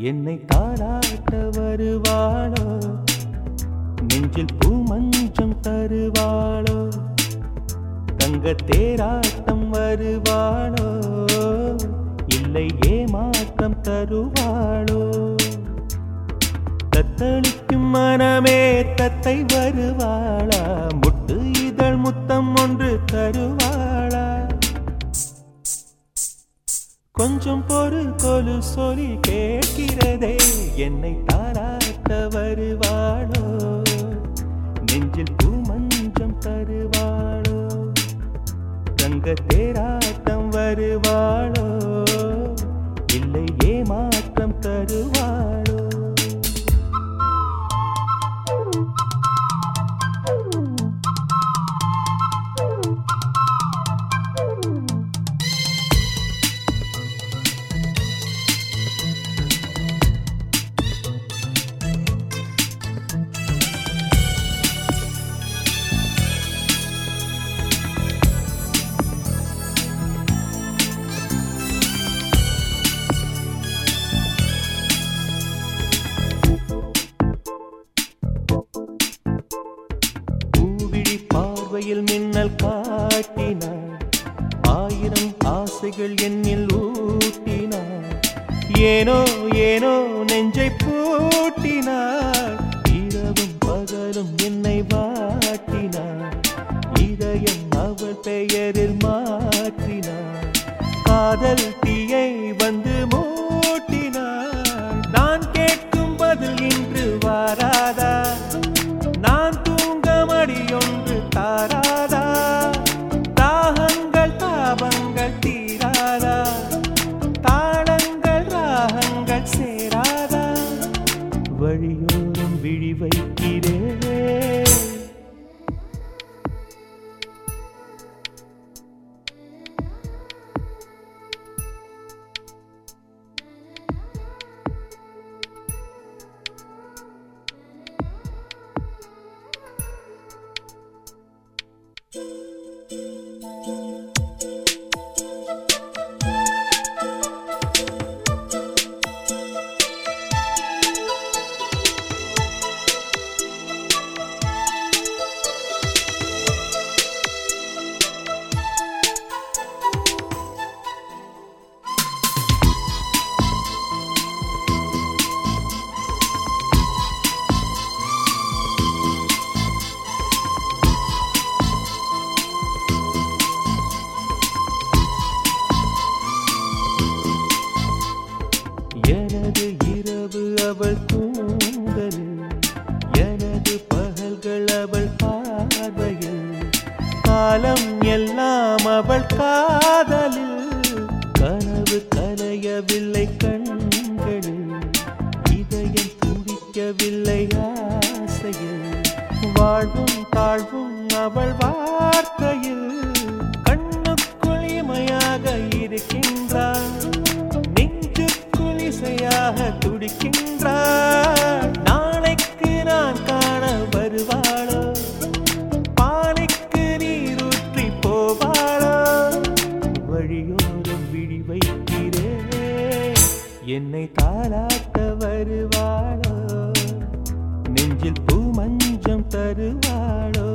என்னை தாராட்ட வருவாளோ? நெஞ்சில் பூமஞ்சம் தருவாளோ? தங்க தேராட்டம் வருவாளோ? இல்லை ஏமாற்றம் தருவாளோ? தத்தளிக்கும் மனமே தத்தை வருவாளா? முட்டு இதழ் முத்தம் ஒன்று தருவாளா? கொஞ்சம் பொறு கொலு சொல்லி கேட்கிறதே. என்னை தாராட்ட வருவாளோ? நெஞ்சில் பூமஞ்சம் தருவாளோ? தங்கத்தே காட்டினார் ஆயிரம் ஆசைகள் என்னில் ஊட்டினார். ஏனோ ஏனோ நெஞ்சை பூட்டினார் வழியோரம் விழி வைக்கிறேன். அவள் கூந்தலில் எனது பகல்கள் அவள் பார்வையில். காலம் எல்லாம் அவள் காதலில். கனவு கலையவில்லை கண்களில் இதயம் துடிக்கவில்லை ஆசையில். வாழ்வும் தாழ்வும் அவள் துடிக்கின்றார் நாளைக்கு நான் காண வருவாளோ? பானைக்கு நீரூற்றி போவாளோ? வழியோரம் விழி வைக்கிறேன் என்னை தாளாட்ட வருவாளோ? நெஞ்சில் பூ மஞ்சம் தருவாளோ?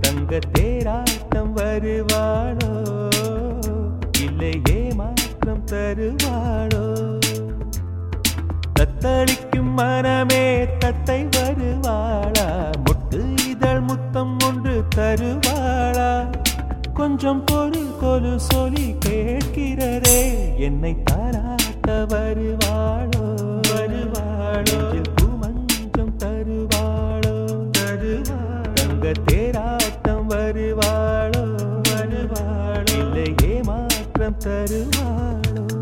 தங்க தேராட்டம் வருவாளோ? இல்லையே மாற்றம் தருவாள்? தருவாளா? கொஞ்சம் பொறு கொலு சொல்லி கேட்கிறரே என்னை தாராட்ட வருவாளோ? வருவாளோ? பூமஞ்சம் தருவாளோ? தருவாள்? தங்க தேராட்டம் வருவாளோ? வருவாள்? இல்லையே மாற்றம் தருவாளோ?